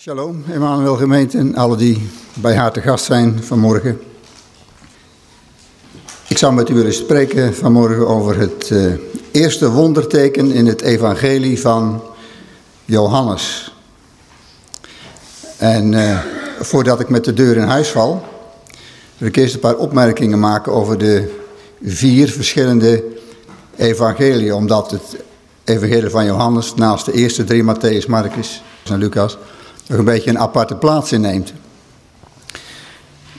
Shalom, Emmanuel gemeente en alle die bij haar te gast zijn vanmorgen. Ik zou met u willen spreken vanmorgen over het uh, eerste wonderteken in het evangelie van Johannes. En uh, voordat ik met de deur in huis val, wil ik eerst een paar opmerkingen maken over de vier verschillende evangeliën. Omdat het evangelie van Johannes naast de eerste drie, Matthäus, Marcus en Lucas een beetje een aparte plaats inneemt.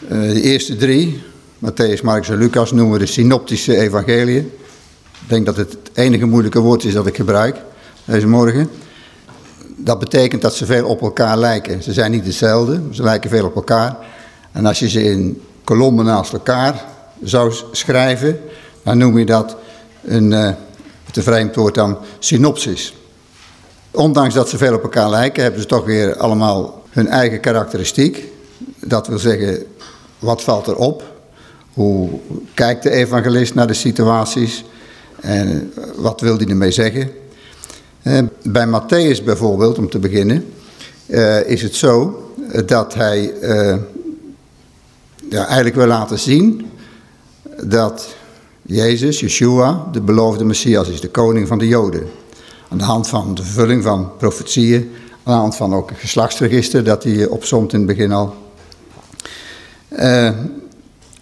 Uh, de eerste drie, Matthäus, Marcus en Lucas, noemen we de synoptische evangeliën. Ik denk dat het het enige moeilijke woord is dat ik gebruik deze morgen. Dat betekent dat ze veel op elkaar lijken. Ze zijn niet dezelfde, ze lijken veel op elkaar. En als je ze in kolommen naast elkaar zou schrijven, dan noem je dat een, uh, het vreemd woord dan synopsis. Ondanks dat ze veel op elkaar lijken, hebben ze toch weer allemaal hun eigen karakteristiek. Dat wil zeggen, wat valt erop? Hoe kijkt de evangelist naar de situaties? En wat wil hij ermee zeggen? Eh, bij Matthäus bijvoorbeeld, om te beginnen, eh, is het zo dat hij eh, ja, eigenlijk wil laten zien dat Jezus, Yeshua, de beloofde Messias is, de koning van de Joden aan de hand van de vervulling van profetieën, aan de hand van ook een geslachtsregister dat hij opzomt in het begin al. Uh,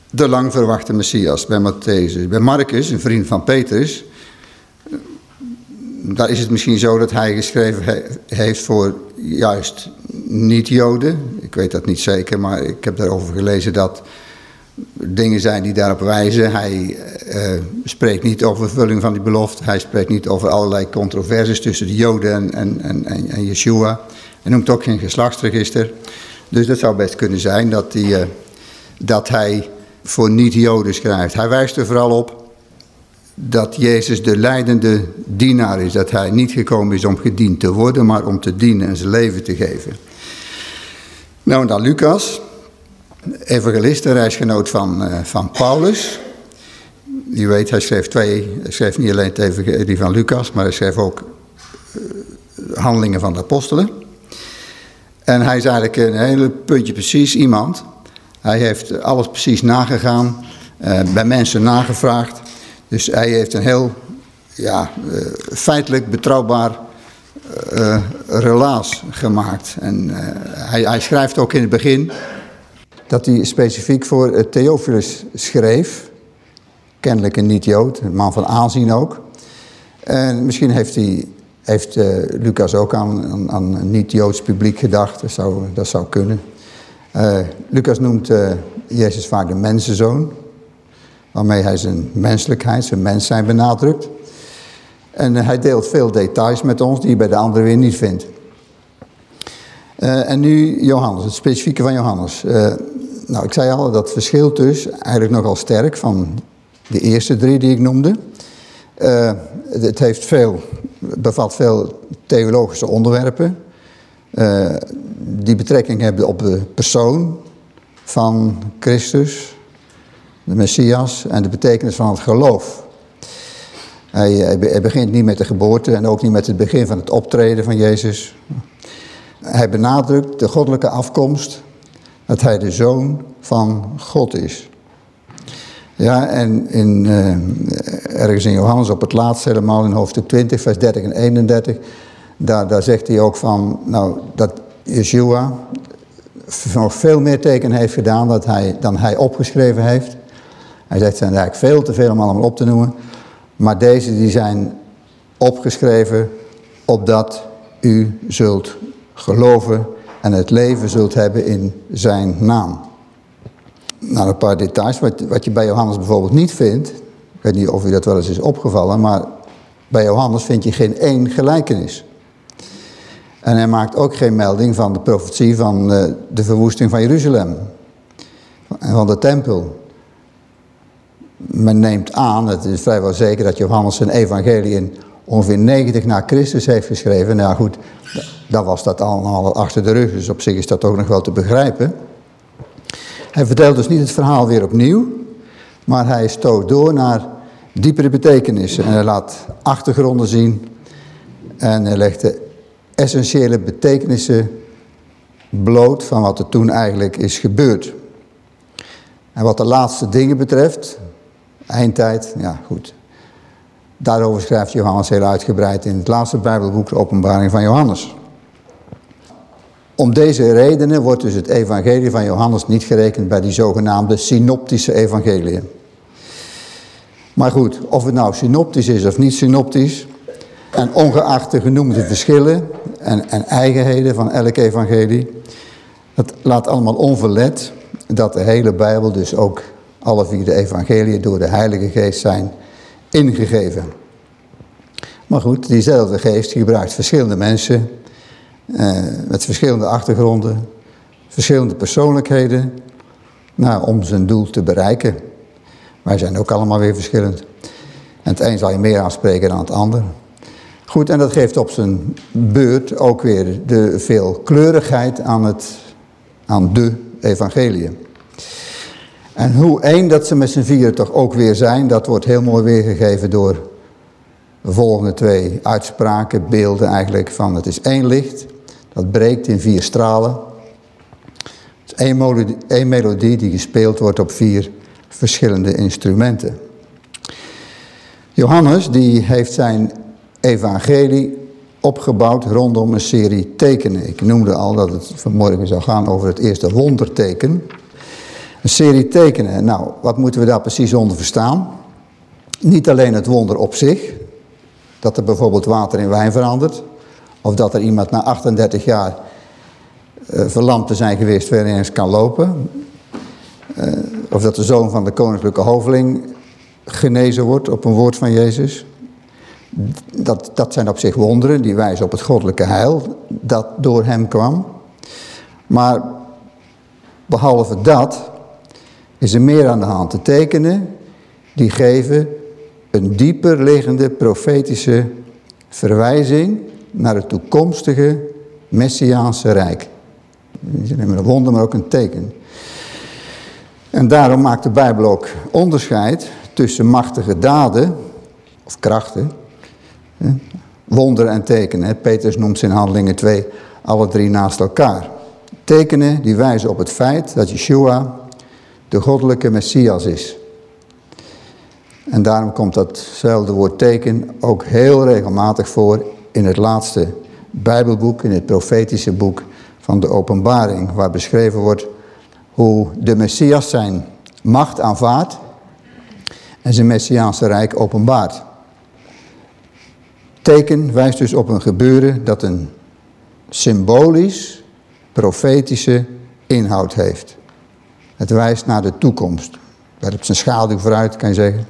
de lang verwachte Messias bij Matthäus. Bij Marcus, een vriend van Petrus, eh, daar is het misschien zo dat hij geschreven heeft voor juist niet-Joden. Ik weet dat niet zeker, maar ik heb daarover gelezen dat dingen zijn die daarop wijzen. Hij uh, spreekt niet over vervulling van die belofte. Hij spreekt niet over allerlei controversies tussen de Joden en, en, en, en Yeshua. Hij noemt ook geen geslachtsregister. Dus dat zou best kunnen zijn dat, die, uh, dat hij voor niet-Joden schrijft. Hij wijst er vooral op dat Jezus de leidende dienaar is. Dat hij niet gekomen is om gediend te worden, maar om te dienen en zijn leven te geven. Nou, dan Lucas evangelist, reisgenoot van, uh, van Paulus. Je weet, hij schreef twee, hij schreef niet alleen evangelie van Lucas, maar hij schreef ook uh, handelingen van de apostelen. En hij is eigenlijk een hele puntje precies iemand. Hij heeft alles precies nagegaan, uh, bij mensen nagevraagd. Dus hij heeft een heel ja, feitelijk betrouwbaar relaas gemaakt. En hij, hij schrijft ook in het begin dat hij specifiek voor Theophilus schreef. Kennelijk een niet-Jood, een man van aanzien ook. En misschien heeft, hij, heeft uh, Lucas ook aan, aan, een niet-Joods publiek gedacht. Dat zou, dat zou kunnen. Uh, Lucas noemt Jezus vaak de mensenzoon. Waarmee hij zijn menselijkheid, zijn mens zijn benadrukt. En hij deelt veel details met ons die je bij de anderen weer niet vindt. En nu Johannes, het specifieke van Johannes. Nou, ik zei al, dat verschilt dus eigenlijk nogal sterk van de eerste drie die ik noemde. Uh, het heeft veel, bevat veel theologische onderwerpen. die betrekking hebben op de persoon van Christus, de Messias en de betekenis van het geloof. Hij, hij begint niet met de geboorte en ook niet met het begin van het optreden van Jezus. Hij benadrukt de goddelijke afkomst, dat hij de zoon van God is. Ja, en in, uh, ergens in Johannes op het laatst, helemaal in hoofdstuk 20, vers 30 en 31, daar, daar zegt hij ook van, nou, dat Yeshua nog veel meer teken heeft gedaan dat hij, dan hij opgeschreven heeft. Hij zegt, het zijn eigenlijk veel te veel om allemaal op te noemen. Maar deze die zijn opgeschreven opdat u zult geloven en het leven zult hebben in zijn naam. Nou, een paar details. Wat, wat je bij Johannes bijvoorbeeld niet vindt. Ik weet niet of u dat wel eens is opgevallen. Maar bij Johannes vind je geen één gelijkenis. En hij maakt ook geen melding van de profetie van uh, de verwoesting van Jeruzalem. En van de tempel. Men neemt aan, het is vrijwel zeker dat Johannes zijn evangelie in ongeveer 90 na Christus heeft geschreven. Nou goed, dan was dat allemaal achter de rug, dus op zich is dat ook nog wel te begrijpen. Hij vertelt dus niet het verhaal weer opnieuw, maar hij stoot door naar diepere betekenissen. En hij laat achtergronden zien en hij legt de essentiële betekenissen bloot van wat er toen eigenlijk is gebeurd. En wat de laatste dingen betreft, eindtijd, ja goed. Daarover schrijft Johannes heel uitgebreid in het laatste Bijbelboek, de openbaring van Johannes. Om deze redenen wordt dus het evangelie van Johannes niet gerekend bij die zogenaamde synoptische evangeliën. Maar goed, of het nou synoptisch is of niet synoptisch, en ongeacht de genoemde verschillen en, en eigenheden van elk evangelie, het laat allemaal onverlet dat de hele Bijbel, dus ook alle vier de evangeliën, door de Heilige Geest zijn ingegeven. Maar goed, diezelfde geest gebruikt verschillende mensen eh, met verschillende achtergronden, verschillende persoonlijkheden, nou, om zijn doel te bereiken. Wij zijn ook allemaal weer verschillend. En het een zal je meer aanspreken dan het ander. Goed, en dat geeft op zijn beurt ook weer de veelkleurigheid aan, het, aan de evangelie. En hoe één dat ze met z'n vieren toch ook weer zijn, dat wordt heel mooi weergegeven door de volgende twee uitspraken, beelden eigenlijk van het is één licht, dat breekt in vier stralen. Het is melodie, één melodie die gespeeld wordt op vier verschillende instrumenten. Johannes die heeft zijn evangelie opgebouwd rondom een serie tekenen. Ik noemde al dat het vanmorgen zou gaan over het eerste wonderteken. Een serie tekenen. Nou, wat moeten we daar precies onder verstaan? Niet alleen het wonder op zich, dat er bijvoorbeeld water in wijn verandert, of dat er iemand na 38 jaar uh, verlamd te zijn geweest weer eens kan lopen. Uh, of dat de zoon van de koninklijke hoveling genezen wordt op een woord van Jezus. Dat, dat zijn op zich wonderen, die wijzen op het goddelijke heil dat door hem kwam. Maar behalve dat is er meer aan de hand. te tekenen die geven een dieper liggende profetische verwijzing naar het toekomstige Messiaanse Rijk. Niet alleen een wonder, maar ook een teken. En daarom maakt de Bijbel ook onderscheid tussen machtige daden, of krachten, wonderen en tekenen. Petrus noemt ze in Handelingen 2 alle drie naast elkaar. Tekenen die wijzen op het feit dat Yeshua de goddelijke Messias is. En daarom komt datzelfde woord teken ook heel regelmatig voor in het laatste Bijbelboek, in het profetische boek van de openbaring, waar beschreven wordt hoe de Messias zijn macht aanvaardt en zijn Messiaanse rijk openbaart. Teken wijst dus op een gebeuren dat een symbolisch, profetische inhoud heeft. Het wijst naar de toekomst. Werpt zijn schaduw vooruit, kan je zeggen.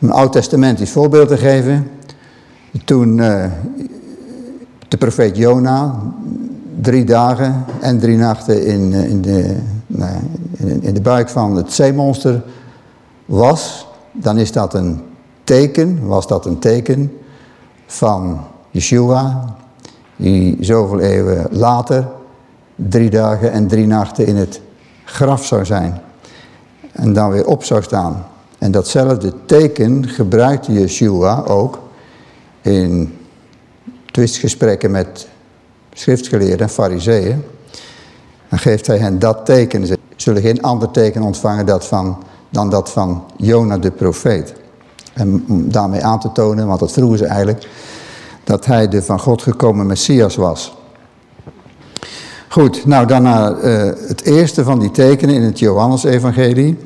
Om een oud-testamentisch voorbeeld te geven. Toen uh, de profeet Jona drie dagen en drie nachten in, eh, in, de, nou, in de buik van het zeemonster was, dan is dat een teken, was dat een teken van Yeshua, die zoveel eeuwen later drie dagen en drie nachten in het graf zou zijn en dan weer op zou staan. En datzelfde teken gebruikte Yeshua ook in twistgesprekken met schriftgeleerden en fariseeën. Dan geeft hij hen dat teken. Ze zullen geen ander teken ontvangen dan dat van Jona de profeet. En om daarmee aan te tonen, want dat vroegen ze eigenlijk, dat hij de van God gekomen Messias was. Goed, nou dan uh, het eerste van die tekenen in het Johannesevangelie.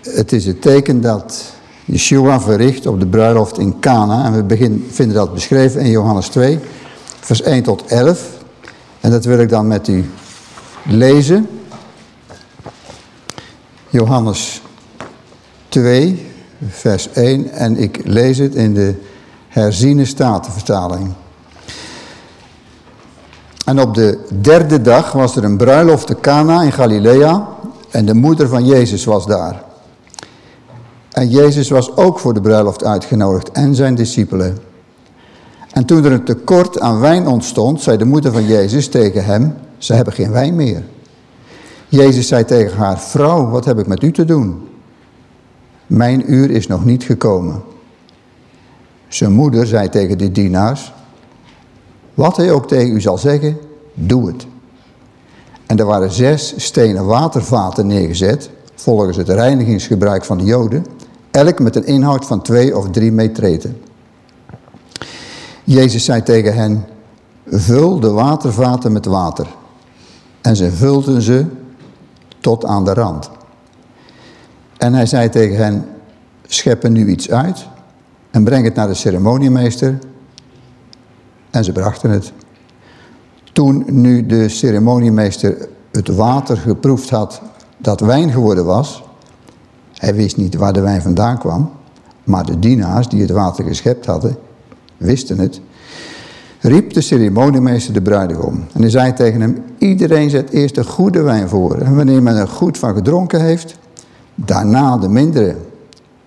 Het is het teken dat Yeshua verricht op de bruiloft in Cana. En we begin, vinden dat beschreven in Johannes 2, vers 1 tot 11. En dat wil ik dan met u lezen. Johannes 2, vers 1. En ik lees het in de herziene statenvertaling. En op de derde dag was er een bruiloft te Cana in Galilea en de moeder van Jezus was daar. En Jezus was ook voor de bruiloft uitgenodigd en zijn discipelen. En toen er een tekort aan wijn ontstond, zei de moeder van Jezus tegen hem, ze hebben geen wijn meer. Jezus zei tegen haar, vrouw, wat heb ik met u te doen? Mijn uur is nog niet gekomen. Zijn moeder zei tegen de dienaars, wat hij ook tegen u zal zeggen, doe het. En er waren zes stenen watervaten neergezet, volgens het reinigingsgebruik van de joden, elk met een inhoud van twee of drie metreten. Jezus zei tegen hen, vul de watervaten met water. En ze vulden ze tot aan de rand. En hij zei tegen hen, schep er nu iets uit en breng het naar de ceremoniemeester. En ze brachten het. Toen nu de ceremoniemeester het water geproefd had dat wijn geworden was, hij wist niet waar de wijn vandaan kwam, maar de dienaars die het water geschept hadden, wisten het, riep de ceremoniemeester de bruidegom. En hij zei tegen hem, iedereen zet eerst de goede wijn voor. En wanneer men er goed van gedronken heeft, daarna de mindere.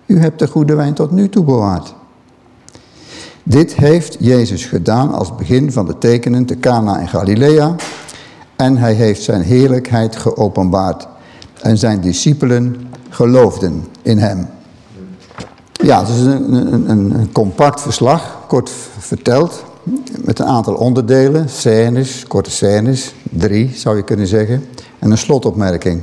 U hebt de goede wijn tot nu toe bewaard. Dit heeft Jezus gedaan als begin van de tekenen te Cana in Galilea. En hij heeft zijn heerlijkheid geopenbaard. En zijn discipelen geloofden in hem. Ja, het is een, een, een compact verslag, kort verteld. Met een aantal onderdelen, scènes, korte scènes, drie zou je kunnen zeggen. En een slotopmerking.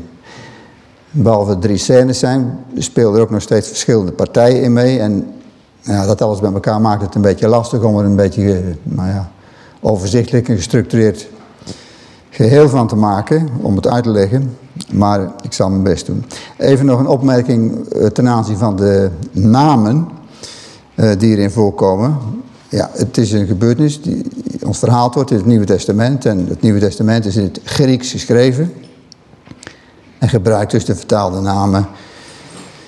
Behalve drie scènes zijn, spelen er ook nog steeds verschillende partijen in mee. En ja, dat alles bij elkaar maakt het een beetje lastig om er een beetje nou ja, overzichtelijk en gestructureerd geheel van te maken, om het uit te leggen. Maar ik zal mijn best doen. Even nog een opmerking eh, ten aanzien van de namen uh, die erin voorkomen. Ja, het is een gebeurtenis die ons verhaald wordt in het Nieuwe Testament. En het Nieuwe Testament is in het Grieks geschreven. En gebruikt dus de vertaalde namen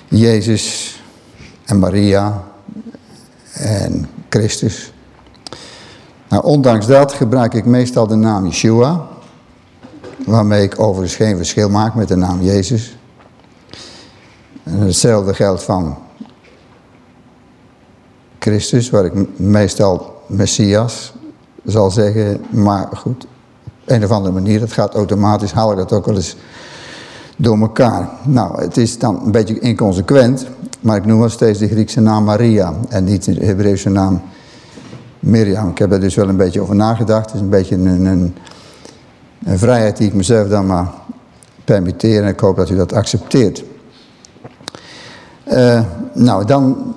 Jezus en Maria en Christus. Nou, ondanks dat gebruik ik meestal de naam Yeshua. Waarmee ik overigens geen verschil maak met de naam Jezus. En hetzelfde geldt van Christus, waar ik meestal Messias zal zeggen. Maar goed, op een of andere manier, dat gaat automatisch, haal ik dat ook wel eens door elkaar. Nou, het is dan een beetje inconsequent, maar ik noem wel steeds de Griekse naam Maria en niet de Hebreeuwse naam Miriam. Ik heb er dus wel een beetje over nagedacht. Het is een beetje een, een, een vrijheid die ik mezelf dan maar permitteer en ik hoop dat u dat accepteert. Uh, nou, dan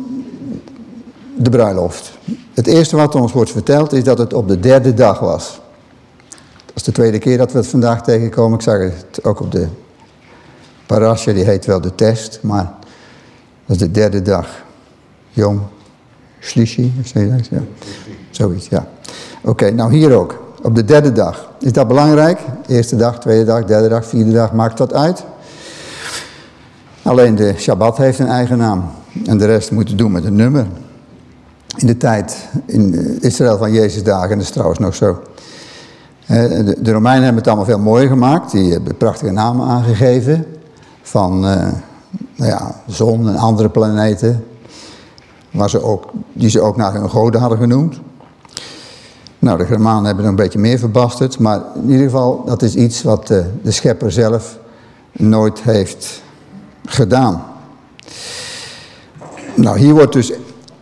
de bruiloft. Het eerste wat ons wordt verteld is dat het op de derde dag was. Dat is de tweede keer dat we het vandaag tegenkomen. Ik zag het ook op de parasha, die heet wel de test, maar dat is de derde dag. Jong, zeg je dat? Ja. Zoiets, ja. Oké, nou hier ook. Op de derde dag. Is dat belangrijk? Eerste dag, tweede dag, derde dag, vierde dag, maakt dat uit? Alleen de Shabbat heeft een eigen naam. En de rest moet doen met een nummer. In de tijd in Israël van Jezus dagen, en dat is trouwens nog zo. De, Romeinen hebben het allemaal veel mooier gemaakt. Die hebben prachtige namen aangegeven. Van nou ja, zon en andere planeten. Waar ze ook, die ze ook naar hun goden hadden genoemd. Nou, de Germanen hebben er een beetje meer verbasterd. Maar in ieder geval, dat is iets wat de, de schepper zelf nooit heeft gedaan. Nou, hier wordt dus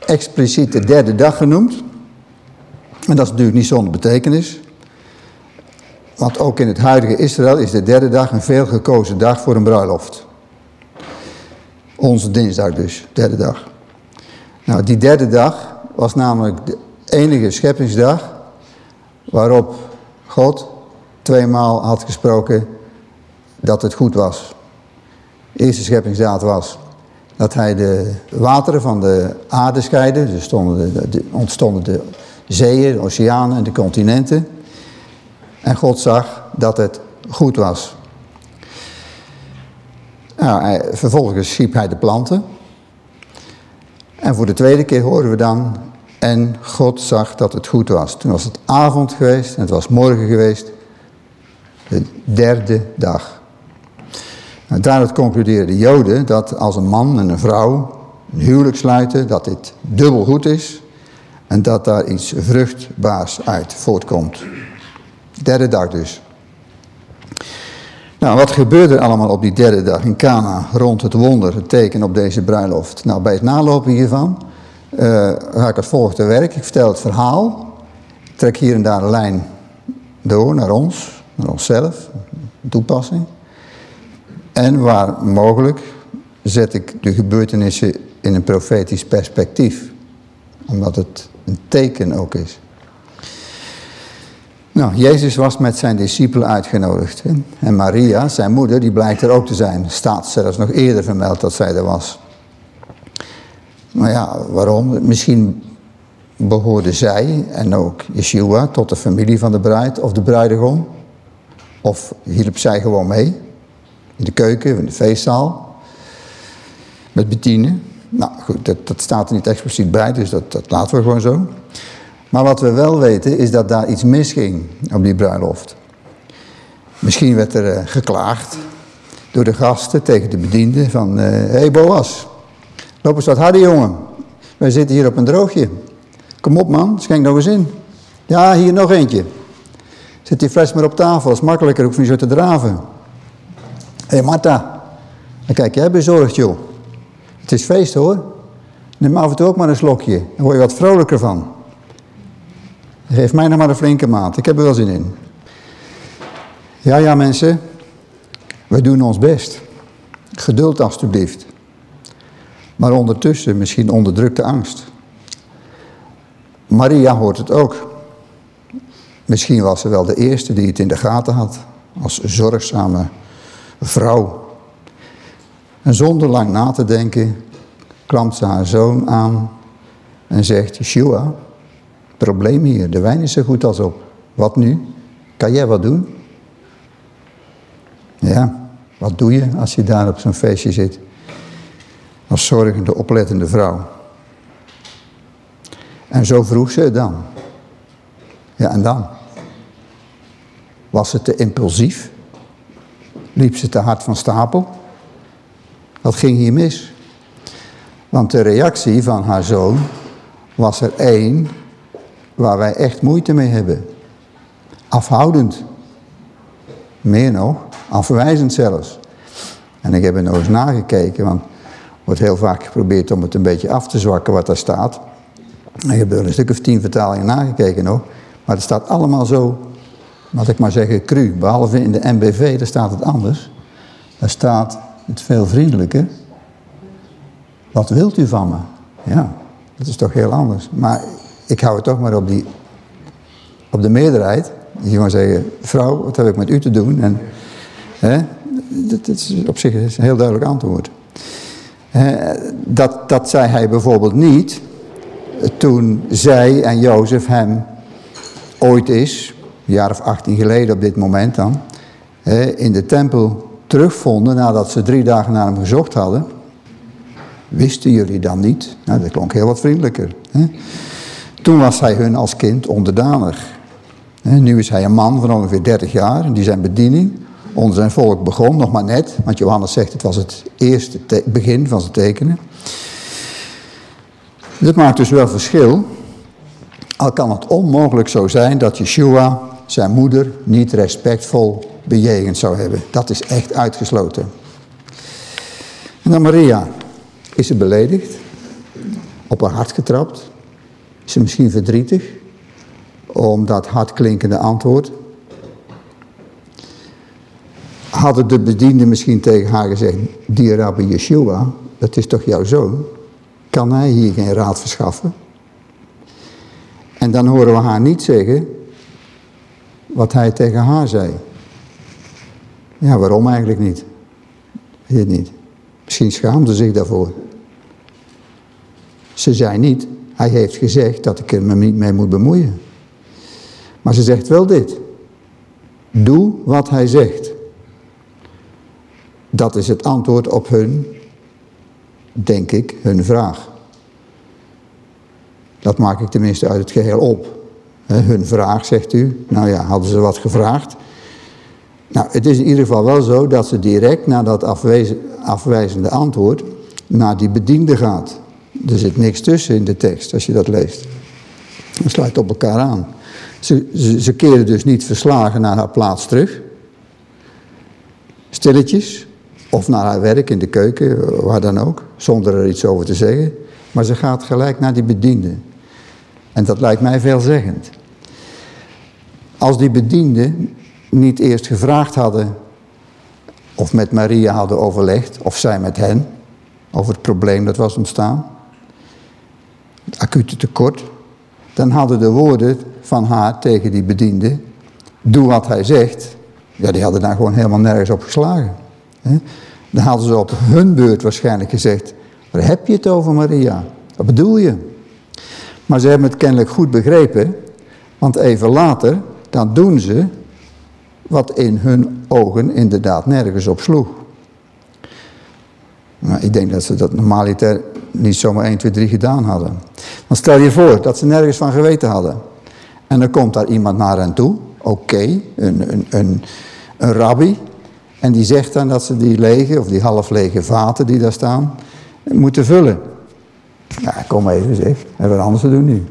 expliciet de derde dag genoemd. En dat is natuurlijk niet zonder betekenis. Want ook in het huidige Israël is de derde dag een veel gekozen dag voor een bruiloft. Onze dinsdag dus, derde dag. Nou, die derde dag was namelijk de enige scheppingsdag waarop God tweemaal had gesproken dat het goed was. De eerste scheppingsdaad was dat hij de wateren van de aarde scheidde. Dus stonden de, ontstonden de zeeën, de oceanen en de continenten. En God zag dat het goed was. Nou, hij, vervolgens schiep hij de planten. En voor de tweede keer horen we dan... En God zag dat het goed was. Toen was het avond geweest en het was morgen geweest. De derde dag. Nou, daaruit concluderen de Joden dat als een man en een vrouw een huwelijk sluiten, dat dit dubbel goed is en dat daar iets vruchtbaars uit voortkomt. Derde dag dus. Nou, wat gebeurde er allemaal op die derde dag in Cana rond het wonder, het teken op deze bruiloft? Nou, bij het nalopen hiervan uh, ga ik het volgende werk. Ik vertel het verhaal, trek hier en daar een lijn door naar ons, naar onszelf, toepassing. En waar mogelijk zet ik de gebeurtenissen in een profetisch perspectief. Omdat het een teken ook is. Nou, Jezus was met zijn discipelen uitgenodigd. En Maria, zijn moeder, die blijkt er ook te zijn. Staat zelfs nog eerder vermeld dat zij er was. Maar ja, waarom? Misschien behoorden zij en ook Yeshua tot de familie van de bruid of de bruidegom. Of hielp zij gewoon mee. In de keuken, in de feestzaal. Met bedienen. Nou goed, dat, dat staat er niet expliciet bij, dus dat, dat laten we gewoon zo. Maar wat we wel weten is dat daar iets misging op die bruiloft. Misschien werd er uh, geklaagd door de gasten tegen de bediende van... Hé uh, hey Boas, loop eens wat harder jongen. Wij zitten hier op een droogje. Kom op man, schenk nog eens in. Ja, hier nog eentje. Zet die fles maar op tafel, dat is makkelijker, hoef niet zo te draven. Hé hey Marta, dan kijk jij bezorgd joh. Het is feest hoor. Neem af en toe ook maar een slokje, dan word je wat vrolijker van. Geef mij nog maar een flinke maat. Ik heb er wel zin in. Ja, ja mensen. We doen ons best. Geduld alstublieft. Maar ondertussen misschien onderdrukte angst. Maria hoort het ook. Misschien was ze wel de eerste die het in de gaten had. Als zorgzame vrouw. En zonder lang na te denken klampt ze haar zoon aan en zegt, Yeshua, probleem hier. De wijn is zo goed als op. Wat nu? Kan jij wat doen? Ja, wat doe je als je daar op zo'n feestje zit? Als zorgende, oplettende vrouw. En zo vroeg ze het dan. Ja, en dan? Was het te impulsief? Liep ze te hard van stapel? Wat ging hier mis? Want de reactie van haar zoon was er één waar wij echt moeite mee hebben. Afhoudend. Meer nog, afwijzend zelfs. En ik heb er nog eens nagekeken, want wordt heel vaak geprobeerd om het een beetje af te zwakken wat daar staat. Ik heb er een stuk of tien vertalingen nagekeken nog. Maar het staat allemaal zo, laat ik maar zeggen, cru. Behalve in de MBV, daar staat het anders. Daar staat het veel vriendelijker. Wat wilt u van me? Ja, dat is toch heel anders. Maar ik hou het toch maar op, die, op de meerderheid. Je gewoon zeggen, vrouw, wat heb ik met u te doen? En, hè, dat, dat is op zich een heel duidelijk antwoord. dat, dat zei hij bijvoorbeeld niet toen zij en Jozef hem ooit is, een jaar of 18 geleden op dit moment dan, in de tempel terugvonden nadat ze drie dagen naar hem gezocht hadden. Wisten jullie dan niet? Nou, dat klonk heel wat vriendelijker. Hè? Toen was hij hun als kind onderdanig. Nu is hij een man van ongeveer 30 jaar, die zijn bediening onder zijn volk begon, nog maar net. Want Johannes zegt het was het eerste begin van zijn tekenen. Dit maakt dus wel verschil. Al kan het onmogelijk zo zijn dat Yeshua zijn moeder niet respectvol bejegend zou hebben. Dat is echt uitgesloten. En dan Maria. Is ze beledigd? Op haar hart getrapt? Is ze misschien verdrietig? Om dat hardklinkende antwoord? Hadden de bedienden misschien tegen haar gezegd... Die rabbi Yeshua, dat is toch jouw zoon? Kan hij hier geen raad verschaffen? En dan horen we haar niet zeggen... wat hij tegen haar zei. Ja, waarom eigenlijk niet? Weet niet. Misschien schaamde zich daarvoor. Ze zei niet, hij heeft gezegd dat ik er me niet mee moet bemoeien. Maar ze zegt wel dit. Doe wat hij zegt. Dat is het antwoord op hun, denk ik, hun vraag. Dat maak ik tenminste uit het geheel op. hun vraag, zegt u. Nou ja, hadden ze wat gevraagd. Nou, het is in ieder geval wel zo dat ze direct na dat afwijzende antwoord naar die bediende gaat. Er zit niks tussen in de tekst als je dat leest. Het sluit op elkaar aan. Ze, ze, ze keren dus niet verslagen naar haar plaats terug. Stilletjes. Of naar haar werk in de keuken, waar dan ook. Zonder er iets over te zeggen. Maar ze gaat gelijk naar die bediende. En dat lijkt mij veelzeggend. als die bedienden niet eerst gevraagd hadden of met Maria hadden overlegd, of zij met hen, over het probleem dat was ontstaan, het acute tekort, dan hadden de woorden van haar tegen die bediende, doe wat hij zegt, ja, die hadden daar gewoon helemaal nergens op geslagen. Dan hadden ze op hun beurt waarschijnlijk gezegd, waar heb je het over Maria? Wat bedoel je? Maar ze hebben het kennelijk goed begrepen, want even later, dan doen ze wat in hun ogen inderdaad nergens op sloeg. Nou, ik denk dat ze dat normaliter niet zomaar 1, 2, 3 gedaan hadden. Maar stel je voor dat ze nergens van geweten hadden. En dan komt daar iemand naar hen toe, oké, een, een, een, een rabbi. En die zegt dan dat ze die lege of die half lege vaten die daar staan, moeten vullen. Ja, kom even zeg, hebben we anders te doen nu.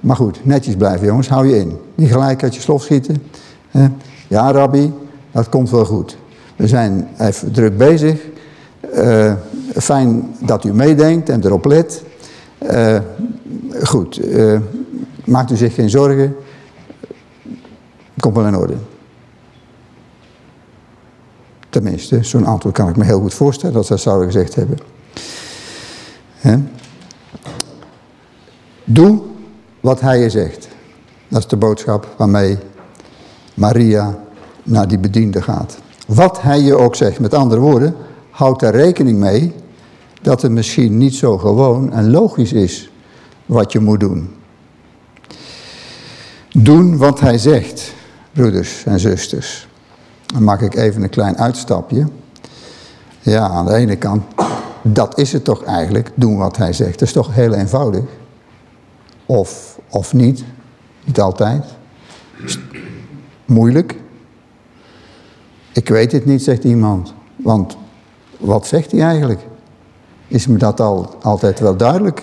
Maar goed, netjes blijven jongens, hou je in. Niet gelijk uit je slof schieten. Ja rabbi, dat komt wel goed. We zijn even druk bezig. Uh, fijn dat u meedenkt en erop let. Uh, goed, uh, maakt u zich geen zorgen. Komt wel in orde. Tenminste, zo'n antwoord kan ik me heel goed voorstellen dat ze dat zouden gezegd hebben. He? Doe wat hij je zegt. Dat is de boodschap waarmee Maria naar die bediende gaat. Wat hij je ook zegt, met andere woorden, houd daar rekening mee dat het misschien niet zo gewoon en logisch is wat je moet doen. Doen wat hij zegt, broeders en zusters. Dan maak ik even een klein uitstapje. Ja, aan de ene kant, dat is het toch eigenlijk, doen wat hij zegt. Dat is toch heel eenvoudig. Of, of niet, niet altijd. Moeilijk. Ik weet het niet, zegt iemand. Want wat zegt hij eigenlijk? Is me dat al, altijd wel duidelijk?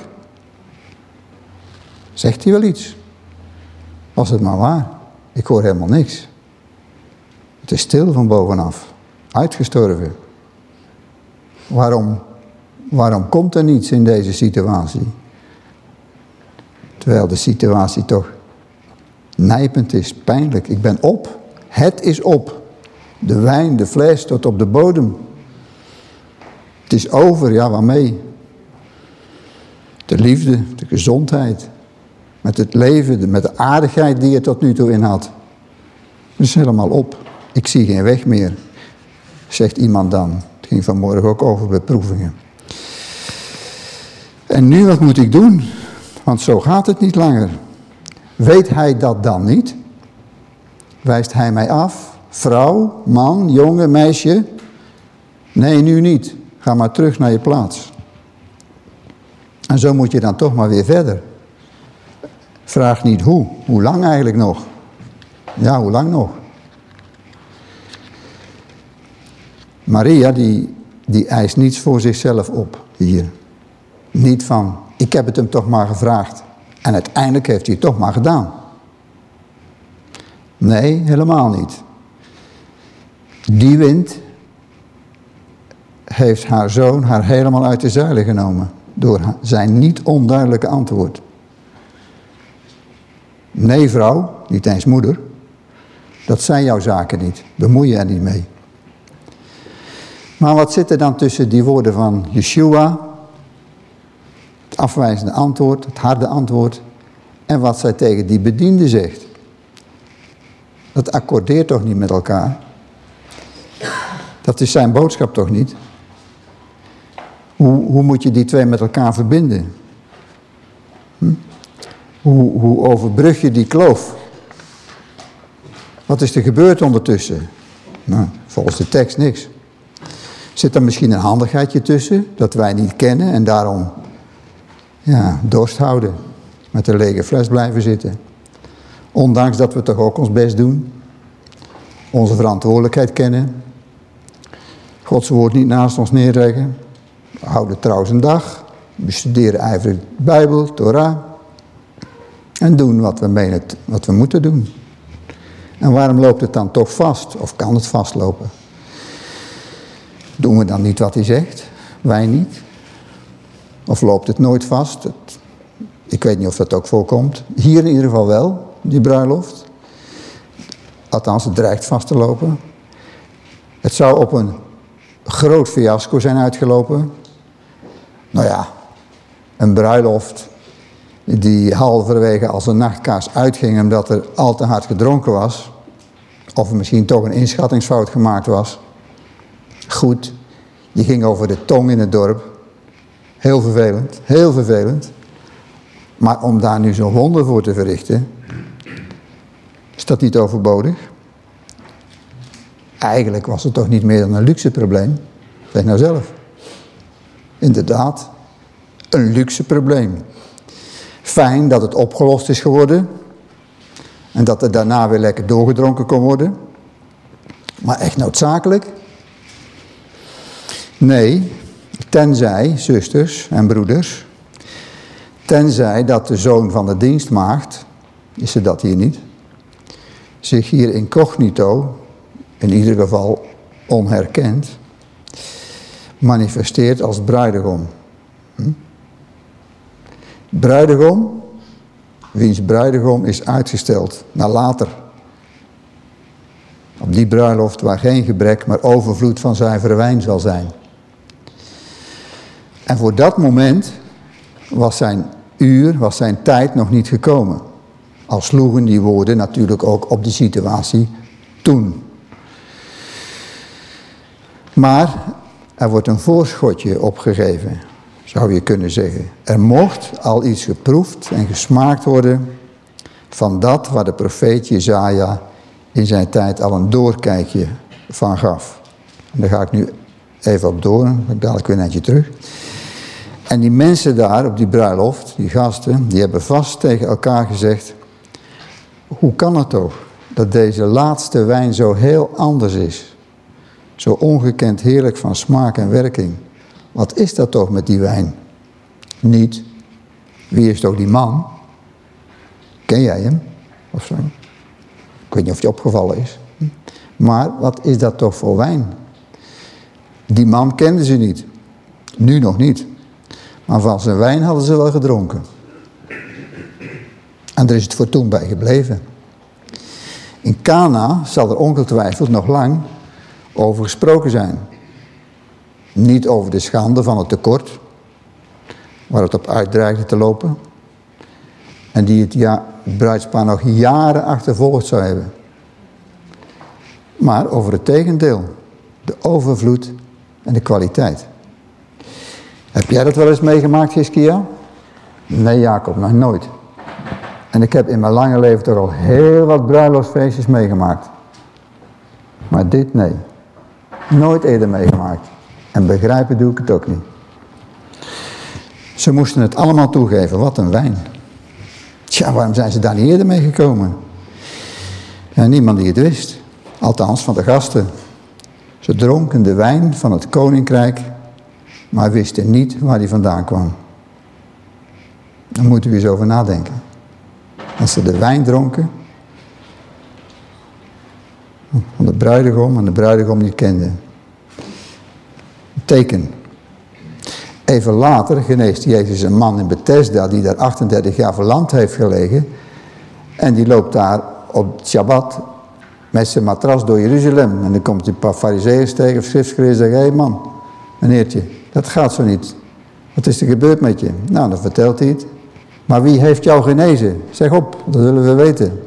Zegt hij wel iets? Was het maar waar? Ik hoor helemaal niks. Het is stil van bovenaf. Uitgestorven. Waarom, waarom komt er niets in deze situatie? Terwijl de situatie toch nijpend is, pijnlijk. Ik ben op. Het is op. De wijn, de fles tot op de bodem. Het is over, ja waarmee? De liefde, de gezondheid. Met het leven, met de aardigheid die je tot nu toe in had. Het is helemaal op. Ik zie geen weg meer, zegt iemand dan. Het ging vanmorgen ook over beproevingen. En nu wat moet ik doen? Want zo gaat het niet langer. Weet hij dat dan niet? Wijst hij mij af? Vrouw, man, jongen, meisje? Nee, nu niet. Ga maar terug naar je plaats. En zo moet je dan toch maar weer verder. Vraag niet hoe. Hoe lang eigenlijk nog? Ja, hoe lang nog? Maria die, die eist niets voor zichzelf op hier. Niet van, ik heb het hem toch maar gevraagd. En uiteindelijk heeft hij het toch maar gedaan. Nee, helemaal niet. Die wind heeft haar zoon haar helemaal uit de zeilen genomen. Door zijn niet onduidelijke antwoord. Nee vrouw, niet eens moeder. Dat zijn jouw zaken niet. Bemoei je er niet mee. Maar wat zit er dan tussen die woorden van Yeshua, het afwijzende antwoord, het harde antwoord, en wat zij tegen die bediende zegt? Dat accordeert toch niet met elkaar? Dat is zijn boodschap toch niet? Hoe, hoe moet je die twee met elkaar verbinden? Hm? Hoe, overbrug je die kloof? Wat is er gebeurd ondertussen? Nou, volgens de tekst niks. Zit er misschien een handigheidje tussen, dat wij niet kennen en daarom ja, dorst houden. Met een lege fles blijven zitten. Ondanks dat we toch ook ons best doen. Onze verantwoordelijkheid kennen. Gods woord niet naast ons neerleggen. We houden trouwens een dag. We studeren ijverig de Bijbel, Torah. En doen wat we, menen, wat we moeten doen. En waarom loopt het dan toch vast? Of kan het vastlopen? Doen we dan niet wat hij zegt? Wij niet? Of loopt het nooit vast? Ik weet niet of dat ook voorkomt. Hier in ieder geval wel, die bruiloft. Althans, het dreigt vast te lopen. Het zou op een groot fiasco zijn uitgelopen. Nou ja, een bruiloft die halverwege als een nachtkaars uitging omdat er al te hard gedronken was. Of misschien toch een inschattingsfout gemaakt was. Goed, je ging over de tong in het dorp. Heel vervelend, heel vervelend. Maar om daar nu zo'n wonder voor te verrichten, is dat niet overbodig? Eigenlijk was het toch niet meer dan een luxe probleem. Zeg nou zelf. Inderdaad, een luxe probleem. Fijn dat het opgelost is geworden. En dat er daarna weer lekker doorgedronken kon worden. Maar echt noodzakelijk? Nee, tenzij, zusters en broeders, tenzij dat de zoon van de dienstmaagd, is ze dat hier niet, zich hier incognito, in ieder geval onherkend, manifesteert als bruidegom. Hm? Bruidegom, wiens bruidegom is uitgesteld naar later. Op die bruiloft waar geen gebrek, maar overvloed van zuivere wijn zal zijn. En voor dat moment was zijn uur, was zijn tijd nog niet gekomen. Al sloegen die woorden natuurlijk ook op de situatie toen. Maar er wordt een voorschotje opgegeven, zou je kunnen zeggen. Er mocht al iets geproefd en gesmaakt worden van dat waar de profeet Jezaja in zijn tijd al een doorkijkje van gaf. En daar ga ik nu even op door, dan ik dadelijk weer netje terug. En die mensen daar op die bruiloft, die gasten, die hebben vast tegen elkaar gezegd... Hoe kan het toch dat deze laatste wijn zo heel anders is? Zo ongekend heerlijk van smaak en werking. Wat is dat toch met die wijn? Niet. Wie is toch die man? Ken jij hem? Of zo? Ik weet niet of je opgevallen is. Maar wat is dat toch voor wijn? Die man kenden ze niet. Nu nog niet. Maar van zijn wijn hadden ze wel gedronken. En er is het voor toen bij gebleven. In Cana zal er ongetwijfeld nog lang over gesproken zijn. Niet over de schande van het tekort, waar het op uitdreigde te lopen. En die het, ja, bruidspaar nog jaren achtervolgd zou hebben. Maar over het tegendeel. De overvloed en de kwaliteit. Heb jij dat wel eens meegemaakt, Giskia? Nee, Jacob, nog nooit. En ik heb in mijn lange leven toch al heel wat bruiloftsfeestjes meegemaakt. Maar dit, nee. Nooit eerder meegemaakt. En begrijpen doe ik het ook niet. Ze moesten het allemaal toegeven. Wat een wijn. Tja, waarom zijn ze daar niet eerder mee gekomen? Niemand die het wist. Althans, van de gasten. Ze dronken de wijn van het koninkrijk maar wisten niet waar hij vandaan kwam. Daar moeten we eens over nadenken. Als ze de wijn dronken van de bruidegom en de bruidegom niet kenden. Teken. Even later geneest Jezus een man in Bethesda die daar 38 jaar verlamd heeft gelegen. En die loopt daar op Shabbat met zijn matras door Jeruzalem. En dan komt een paar fariseeërs tegen of en hé man, meneertje, dat gaat zo niet. Wat is er gebeurd met je? Nou, dan vertelt hij het. Maar wie heeft jou genezen? Zeg op, dat willen we weten.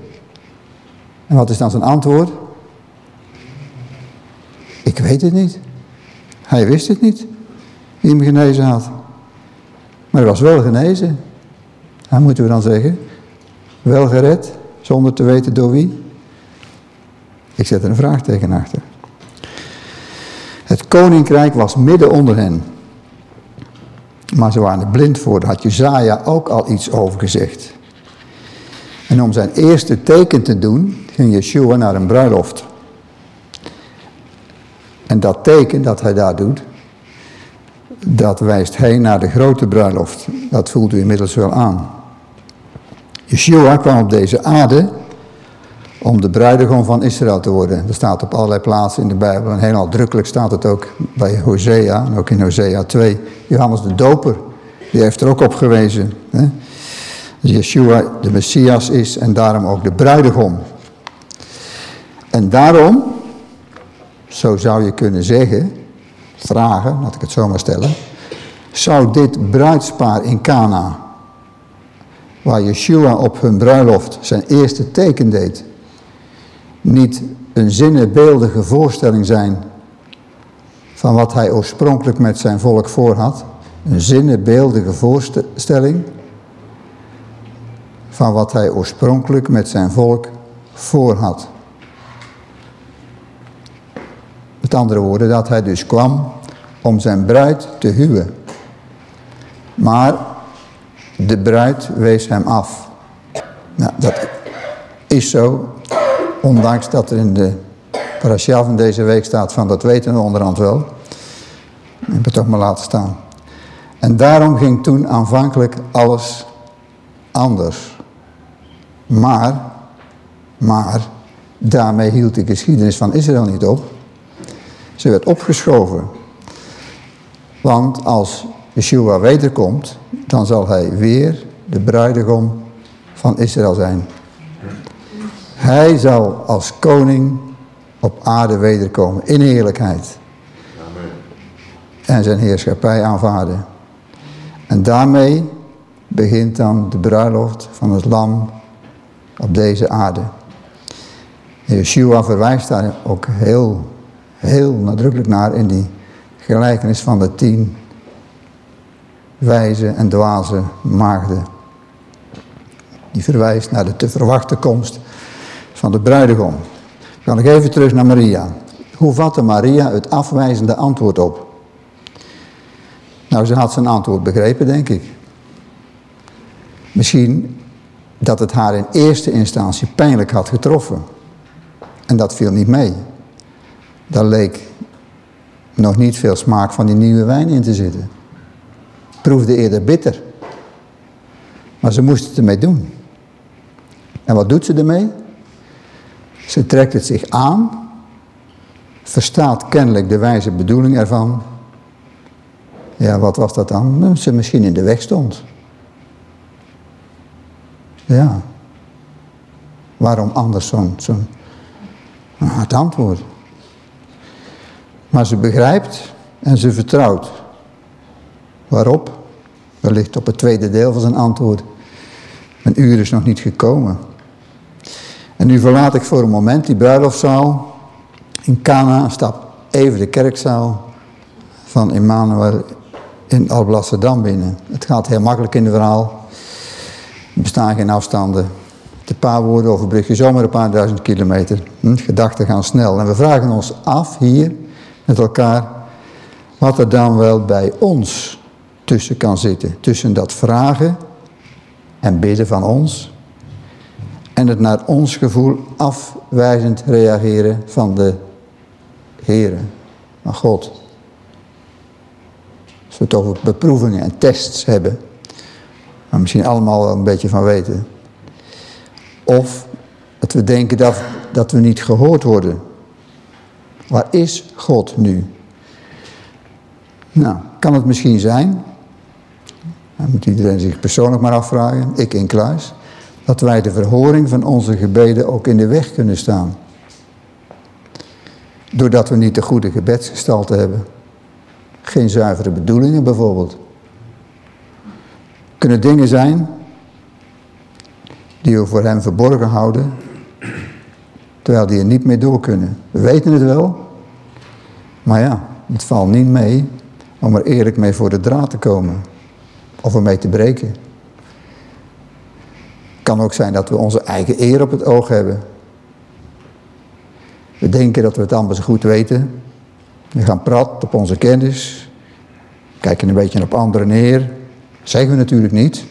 En wat is dan zijn antwoord? Ik weet het niet. Hij wist het niet, wie hem genezen had. Maar hij was wel genezen. En moeten we dan zeggen, wel gered, zonder te weten door wie? Ik zet er een vraagteken achter. Het koninkrijk was midden onder hen. Maar ze waren er blind voor. Daar had Jezaja ook al iets over gezegd. En om zijn eerste teken te doen, ging Yeshua naar een bruiloft. En dat teken dat hij daar doet, dat wijst heen naar de grote bruiloft. Dat voelt u inmiddels wel aan. Yeshua kwam op deze aarde om de bruidegom van Israël te worden. Dat staat op allerlei plaatsen in de Bijbel. En heel nadrukkelijk staat het ook bij Hosea, en ook in Hosea 2. Johannes de Doper, die heeft er ook op gewezen. Hè? Dat Yeshua de Messias is en daarom ook de bruidegom. En daarom, zo zou je kunnen zeggen, vragen, laat ik het zo maar stellen, zou dit bruidspaar in Cana, waar Yeshua op hun bruiloft zijn eerste teken deed, niet een zinnebeeldige voorstelling zijn van wat hij oorspronkelijk met zijn volk voorhad. Een zinnebeeldige voorstelling van wat hij oorspronkelijk met zijn volk voorhad. Met andere woorden, dat hij dus kwam om zijn bruid te huwen. Maar de bruid wees hem af. Nou, dat is zo, ondanks dat er in de parasha van deze week staat van dat weten we onderhand wel. Ik heb het toch maar laten staan. En daarom ging toen aanvankelijk alles anders. Maar, maar, daarmee hield de geschiedenis van Israël niet op. Ze werd opgeschoven. Want als Yeshua wederkomt, dan zal hij weer de bruidegom van Israël zijn. Hij zal als koning op aarde wederkomen in heerlijkheid. En zijn heerschappij aanvaarden. En daarmee begint dan de bruiloft van het lam op deze aarde. Yeshua verwijst daar ook heel, heel nadrukkelijk naar in die gelijkenis van de tien wijze en dwaze maagden. Die verwijst naar de te verwachte komst van de bruidegom. ga nog even terug naar Maria. Hoe vatte Maria het afwijzende antwoord op? Nou, ze had zijn antwoord begrepen, denk ik. Misschien dat het haar in eerste instantie pijnlijk had getroffen. En dat viel niet mee. Daar leek nog niet veel smaak van die nieuwe wijn in te zitten. Proefde eerder bitter. Maar ze moest het ermee doen. En wat doet ze ermee? Ze trekt het zich aan, verstaat kennelijk de wijze bedoeling ervan. Ja, wat was dat dan? Ze misschien in de weg stond. Ja. Waarom anders zo'n hard antwoord? Maar ze begrijpt en ze vertrouwt. Waarop? Wellicht op het tweede deel van zijn antwoord. Een uur is nog niet gekomen. En nu verlaat ik voor een moment die bruiloftzaal in Cana, stap even de kerkzaal van Emmanuel in Alblasserdam binnen. Het gaat heel makkelijk in het verhaal. Er bestaan geen afstanden. De paar woorden overbrug je zomaar een paar duizend kilometer. Hm? Gedachten gaan snel. En we vragen ons af hier met elkaar wat er dan wel bij ons tussen kan zitten. Tussen dat vragen en bidden van ons en het naar ons gevoel afwijzend reageren van de Heere, van God. Als we het over beproevingen en tests hebben, waar misschien allemaal wel een beetje van weten. Of dat we denken dat, dat we niet gehoord worden. Waar is God nu? Nou, kan het misschien zijn, dan moet iedereen zich persoonlijk maar afvragen, ik in kluis, dat wij de verhoring van onze gebeden ook in de weg kunnen staan. Doordat we niet de goede gebedsgestalte hebben. Geen zuivere bedoelingen bijvoorbeeld. Kunnen dingen zijn die we voor hem verborgen houden, terwijl die er niet mee door kunnen. We weten het wel, maar ja, het valt niet mee om er eerlijk mee voor de draad te komen of ermee te breken kan ook zijn dat we onze eigen eer op het oog hebben. We denken dat we het allemaal zo goed weten. We gaan praten op onze kennis. Kijken een beetje op anderen neer. Dat zeggen we natuurlijk niet.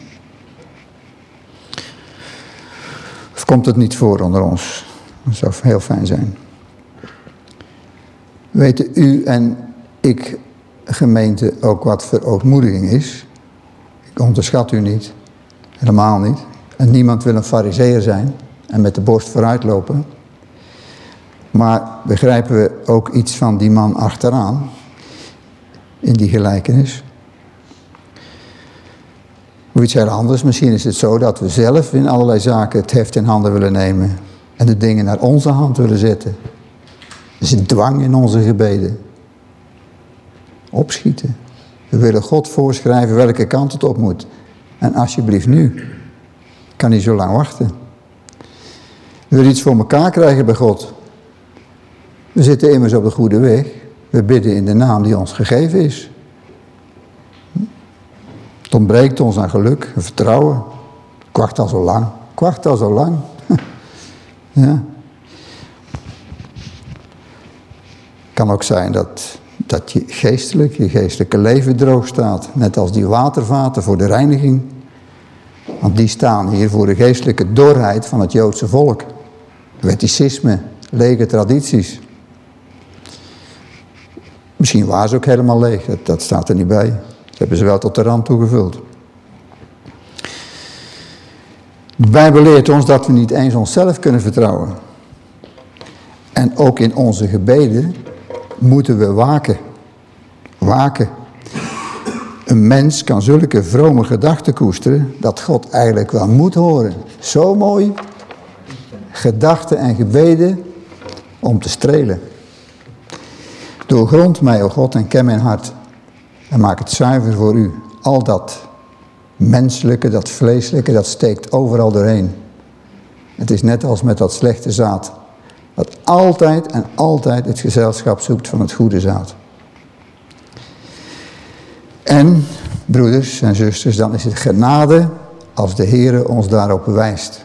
Of komt het niet voor onder ons? Dat zou heel fijn zijn. Weten u en ik, gemeente, ook wat verootmoediging is? Ik onderschat u niet. Helemaal niet. En niemand wil een fariseer zijn en met de borst vooruit lopen. Maar begrijpen we ook iets van die man achteraan in die gelijkenis? Of iets heel anders. Misschien is het zo dat we zelf in allerlei zaken het heft in handen willen nemen. En de dingen naar onze hand willen zetten. Er zit dwang in onze gebeden. Opschieten. We willen God voorschrijven welke kant het op moet. En alsjeblieft nu. Kan niet zo lang wachten. We willen iets voor elkaar krijgen bij God. We zitten immers op de goede weg. We bidden in de naam die ons gegeven is. Het ontbreekt ons aan geluk en vertrouwen. Ik wacht al zo lang. Ik wacht al zo lang. Ja. kan ook zijn dat, dat je geestelijk, je geestelijke leven droog staat. Net als die watervaten voor de reiniging. Want die staan hier voor de geestelijke dorheid van het Joodse volk. Wetticisme, lege tradities. Misschien waren ze ook helemaal leeg, dat, dat staat er niet bij. Ze hebben ze wel tot de rand toegevuld. De Bijbel leert ons dat we niet eens onszelf kunnen vertrouwen. En ook in onze gebeden moeten we waken. Waken. Een mens kan zulke vrome gedachten koesteren dat God eigenlijk wel moet horen. Zo mooi. Gedachten en gebeden om te strelen. Doorgrond mij, o God, en ken mijn hart. En maak het zuiver voor u. Al dat menselijke, dat vleeselijke, dat steekt overal doorheen. Het is net als met dat slechte zaad. Dat altijd en altijd het gezelschap zoekt van het goede zaad. En, broeders en zusters, dan is het genade als de Heer ons daarop wijst.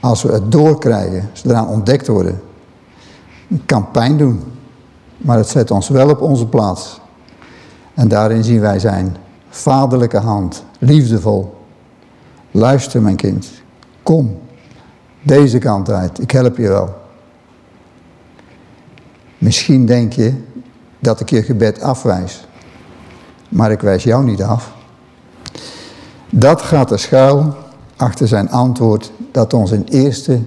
Als we het doorkrijgen, als we eraan ontdekt worden. Het kan pijn doen, maar het zet ons wel op onze plaats. En daarin zien wij zijn vaderlijke hand, liefdevol. Luister mijn kind, kom deze kant uit, ik help je wel. Misschien denk je dat ik je gebed afwijs, maar ik wijs jou niet af. Dat gaat er schuil achter zijn antwoord dat ons in eerste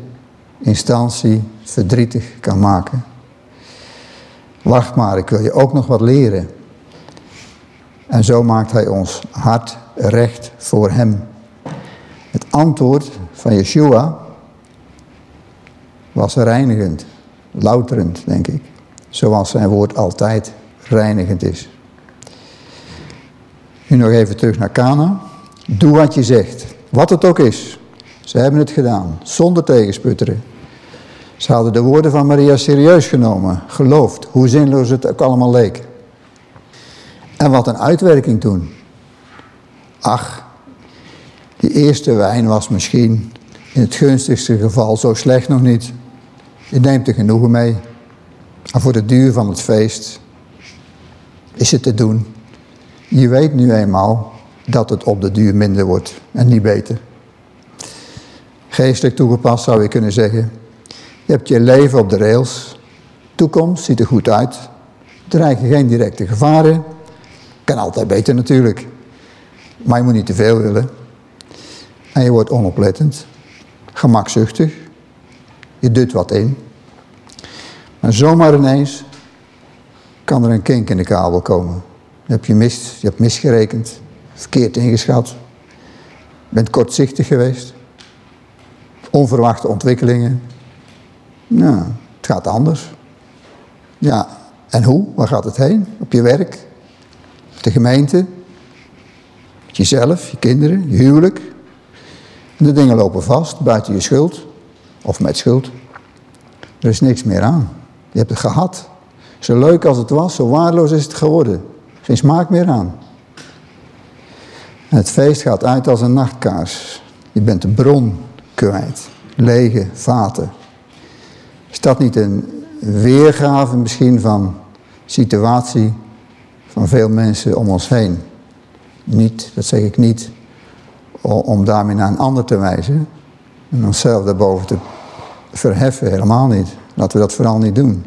instantie verdrietig kan maken. Wacht maar, ik wil je ook nog wat leren. En zo maakt hij ons hart recht voor hem. Het antwoord van Yeshua was reinigend, louterend, denk ik. Zoals zijn woord altijd reinigend is. Nu nog even terug naar Cana. Doe wat je zegt, wat het ook is. Ze hebben het gedaan, zonder tegensputteren. Ze hadden de woorden van Maria serieus genomen, geloofd, hoe zinloos het ook allemaal leek. En wat een uitwerking toen. Ach, die eerste wijn was misschien in het gunstigste geval zo slecht nog niet. Je neemt er genoegen mee. En voor de duur van het feest is het te doen. Je weet nu eenmaal dat het op de duur minder wordt en niet beter. Geestelijk toegepast zou je kunnen zeggen. Je hebt je leven op de rails. Toekomst ziet er goed uit. Er dreigen geen directe gevaren. Kan altijd beter natuurlijk. Maar je moet niet te veel willen. En je wordt onoplettend. Gemakzuchtig. Je dut wat in. En zomaar ineens kan er een kink in de kabel komen. Je hebt, je mis, je hebt misgerekend. Verkeerd ingeschat. Bent kortzichtig geweest. Onverwachte ontwikkelingen. Nou, het gaat anders. Ja, en hoe? Waar gaat het heen? Op je werk? De gemeente, jezelf, je kinderen, je huwelijk. De dingen lopen vast, buiten je schuld, of met schuld. Er is niks meer aan. Je hebt het gehad. Zo leuk als het was, zo waardeloos is het geworden. Geen smaak meer aan. Het feest gaat uit als een nachtkaars. Je bent de bron kwijt. Lege vaten. Is dat niet een weergave misschien van situatie van veel mensen om ons heen. Niet, dat zeg ik niet, om daarmee naar een ander te wijzen. En onszelf daarboven te verheffen, helemaal niet. Laten we dat vooral niet doen.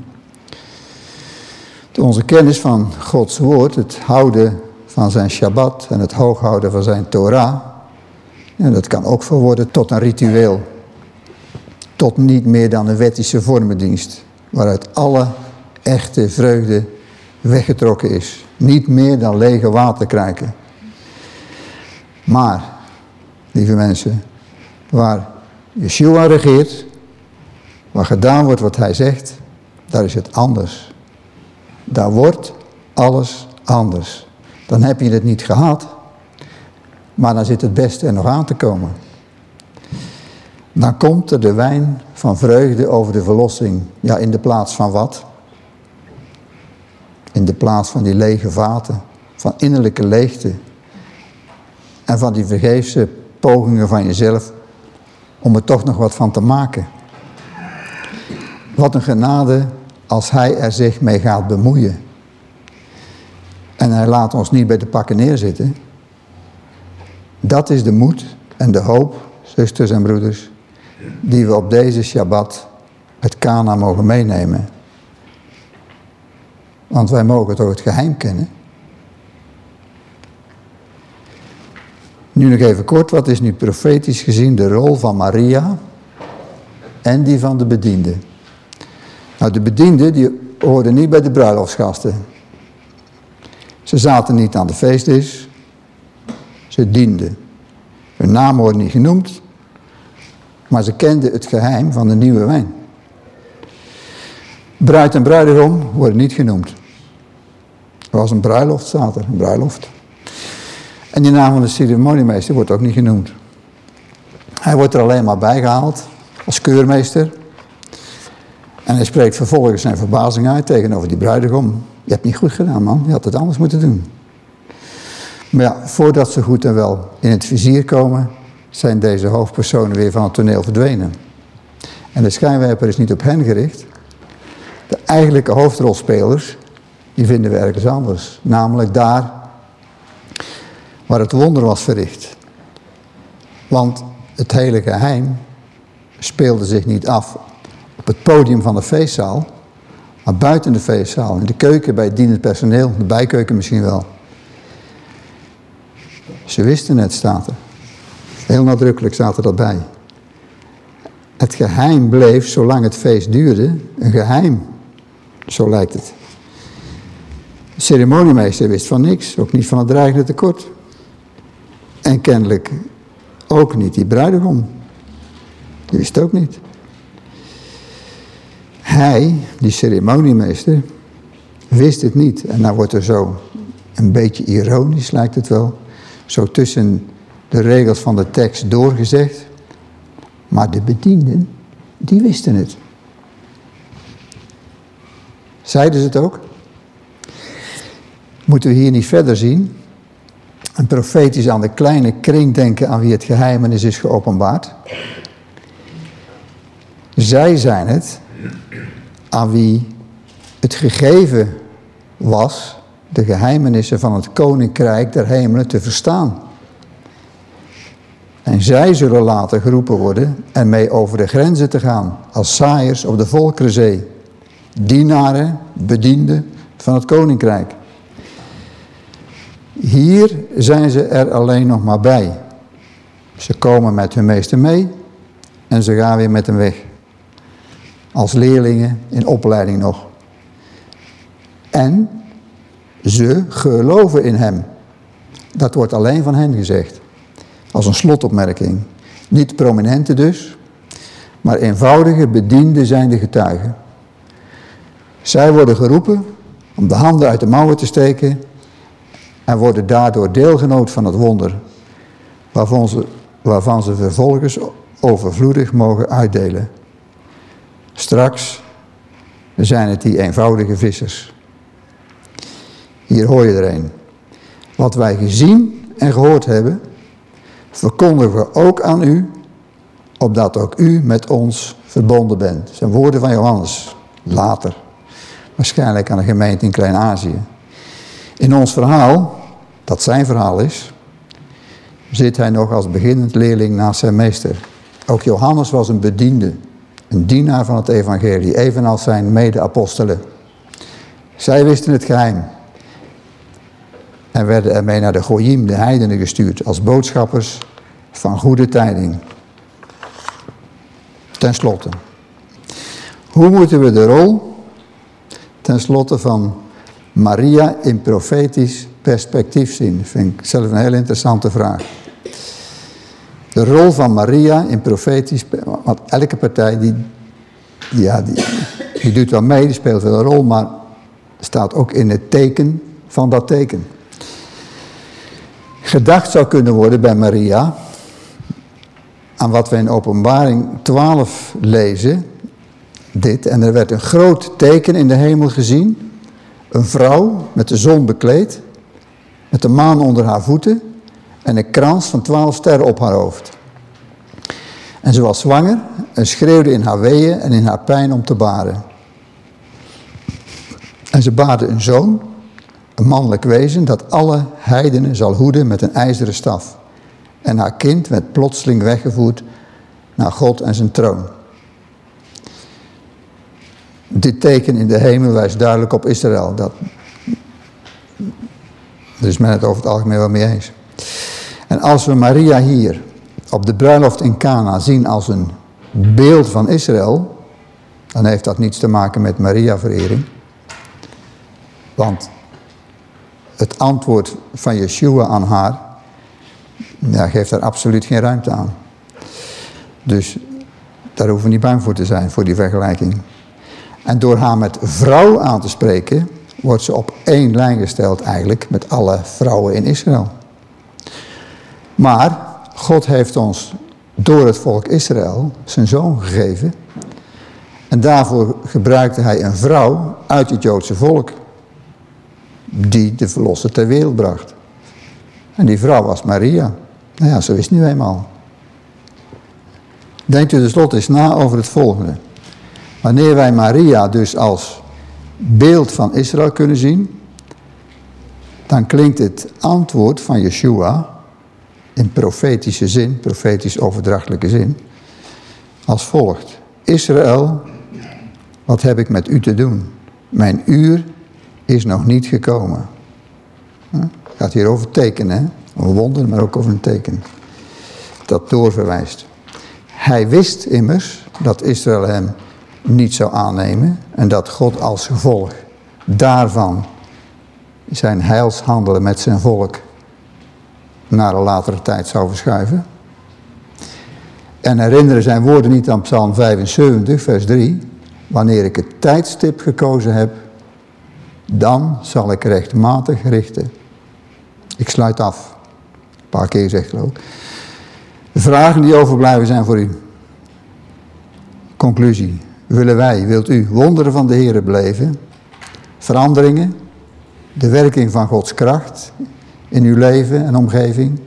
Onze kennis van Gods woord, het houden van zijn Shabbat en het hooghouden van zijn Torah, en dat kan ook verworden tot een ritueel. Tot niet meer dan een wettische vormendienst, waaruit alle echte vreugde weggetrokken is. Niet meer dan lege waterkrijken. Maar, lieve mensen, waar Yeshua regeert, Waar gedaan wordt wat hij zegt, daar is het anders. Daar wordt alles anders. Dan heb je het niet gehad, maar dan zit het beste er nog aan te komen. Dan komt er de wijn van vreugde over de verlossing. Ja, in de plaats van wat? In de plaats van die lege vaten, van innerlijke leegte. En van die vergeefse pogingen van jezelf om er toch nog wat van te maken. Wat een genade als hij er zich mee gaat bemoeien. En hij laat ons niet bij de pakken neerzitten. Dat is de moed en de hoop, zusters en broeders, die we op deze Shabbat het Kana mogen meenemen. Want wij mogen toch het geheim kennen. Nu nog even kort, wat is nu profetisch gezien de rol van Maria en die van de bediende? Nou, de bedienden die hoorden niet bij de bruiloftsgasten. Ze zaten niet aan de feestdis, ze dienden. Hun naam wordt niet genoemd, maar ze kenden het geheim van de nieuwe wijn. Bruid en bruidegom worden niet genoemd. Er was een bruiloft, staat er, een bruiloft. En die naam van de ceremoniemeester wordt ook niet genoemd. Hij wordt er alleen maar bijgehaald als keurmeester. En hij spreekt vervolgens zijn verbazing uit tegenover die bruidegom. Je hebt niet goed gedaan man, je had het anders moeten doen. Maar ja, voordat ze goed en wel in het vizier komen, zijn deze hoofdpersonen weer van het toneel verdwenen. En de schijnwerper is niet op hen gericht. De eigenlijke hoofdrolspelers, die vinden we ergens anders. Namelijk daar waar het wonder was verricht. Want het hele geheim speelde zich niet af op het podium van de feestzaal, maar buiten de feestzaal, in de keuken bij het dienend personeel, de bijkeuken misschien wel. Ze wisten het, staat er. Heel nadrukkelijk er dat bij. Het geheim bleef, zolang het feest duurde, een geheim. Zo lijkt het. De ceremoniemeester wist van niks, ook niet van het dreigende tekort. En kennelijk ook niet die bruidegom. Die wist ook niet. Hij, die ceremoniemeester, wist het niet. En nou wordt er zo een beetje ironisch, lijkt het wel, zo tussen de regels van de tekst doorgezegd. Maar de bedienden, die wisten het. Zeiden ze het ook? Moeten we hier niet verder zien? Een profetisch aan de kleine kring denken aan wie het geheimenis is geopenbaard. Zij zijn het aan wie het gegeven was de geheimenissen van het koninkrijk der hemelen te verstaan. En zij zullen later geroepen worden en mee over de grenzen te gaan, als saaiers op de volkerenzee, dienaren, bedienden van het koninkrijk. Hier zijn ze er alleen nog maar bij. Ze komen met hun meester mee en ze gaan weer met hem weg. Als leerlingen in opleiding nog. En ze geloven in hem. Dat wordt alleen van hen gezegd. Als een slotopmerking. Niet prominente dus, maar eenvoudige bedienden zijn de getuigen. Zij worden geroepen om de handen uit de mouwen te steken en worden daardoor deelgenoot van het wonder, waarvan ze, waarvan ze vervolgens overvloedig mogen uitdelen. Straks zijn het die eenvoudige vissers. Hier hoor je er een. Wat wij gezien en gehoord hebben, verkondigen we ook aan u, opdat ook u met ons verbonden bent. Zijn woorden van Johannes, later. Waarschijnlijk aan de gemeente in Klein-Azië. In ons verhaal, dat zijn verhaal is, zit hij nog als beginnend leerling naast zijn meester. Ook Johannes was een bediende, een dienaar van het evangelie, evenals zijn mede-apostelen. Zij wisten het geheim en werden ermee naar de Goyim, de heidenen, gestuurd als boodschappers van goede tijding. Ten slotte, hoe moeten we de rol, ten slotte van Maria in profetisch perspectief zien? Vind ik zelf een heel interessante vraag. De rol van Maria in profetisch, want elke partij die ja, die, die doet wel mee, die speelt wel een rol, maar staat ook in het teken van dat teken. Gedacht zou kunnen worden bij Maria aan wat we in openbaring 12 lezen, dit, en er werd een groot teken in de hemel gezien, een vrouw met de zon bekleed, met de maan onder haar voeten en een krans van twaalf sterren op haar hoofd. En ze was zwanger en schreeuwde in haar weeën en in haar pijn om te baren. En ze baarde een zoon, een mannelijk wezen, dat alle heidenen zal hoeden met een ijzeren staf. En haar kind werd plotseling weggevoerd naar God en zijn troon. Dit teken in de hemel wijst duidelijk op Israël. Dat, daar is men het over het algemeen wel mee eens. En als we Maria hier op de bruiloft in Cana zien als een beeld van Israël, dan heeft dat niets te maken met Maria-verering. Want het antwoord van Yeshua aan haar, ja, geeft daar absoluut geen ruimte aan. Dus daar hoeven we niet bang voor te zijn, voor die vergelijking. En door haar met vrouw aan te spreken, wordt ze op één lijn gesteld eigenlijk met alle vrouwen in Israël. Maar God heeft ons door het volk Israël zijn zoon gegeven. En daarvoor gebruikte hij een vrouw uit het Joodse volk. Die de verlosser ter wereld bracht. En die vrouw was Maria. Nou ja, zo is het nu eenmaal. Denkt u tenslotte eens na over het volgende. Wanneer wij Maria dus als beeld van Israël kunnen zien, dan klinkt het antwoord van Yeshua in profetische zin, profetisch overdrachtelijke zin, als volgt. Israël, wat heb ik met u te doen? Mijn uur is nog niet gekomen. Het gaat hier over tekenen, een wonder, maar ook over een teken. Dat doorverwijst. Hij wist immers dat Israël hem niet zou aannemen en dat God als gevolg daarvan zijn heilshandelen met zijn volk naar een latere tijd zou verschuiven. En herinneren zijn woorden niet aan Psalm 75, vers 3. Wanneer ik het tijdstip gekozen heb, dan zal ik rechtmatig richten. Ik sluit af. Een paar keer geloof ik. De vragen die overblijven zijn voor u. Conclusie. Willen wij, wilt u wonderen van de Heer beleven? Veranderingen? De werking van Gods kracht in uw leven en omgeving?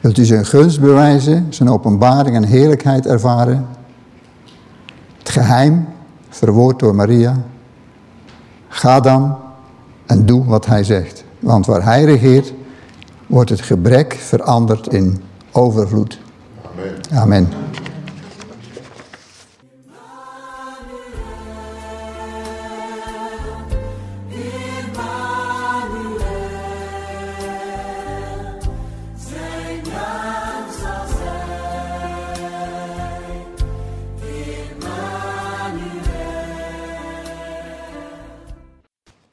Wilt u zijn gunst bewijzen, zijn openbaring en heerlijkheid ervaren? Het geheim, verwoord door Maria. Ga dan en doe wat hij zegt. Want waar hij regeert, wordt het gebrek veranderd in overvloed. Amen. Amen.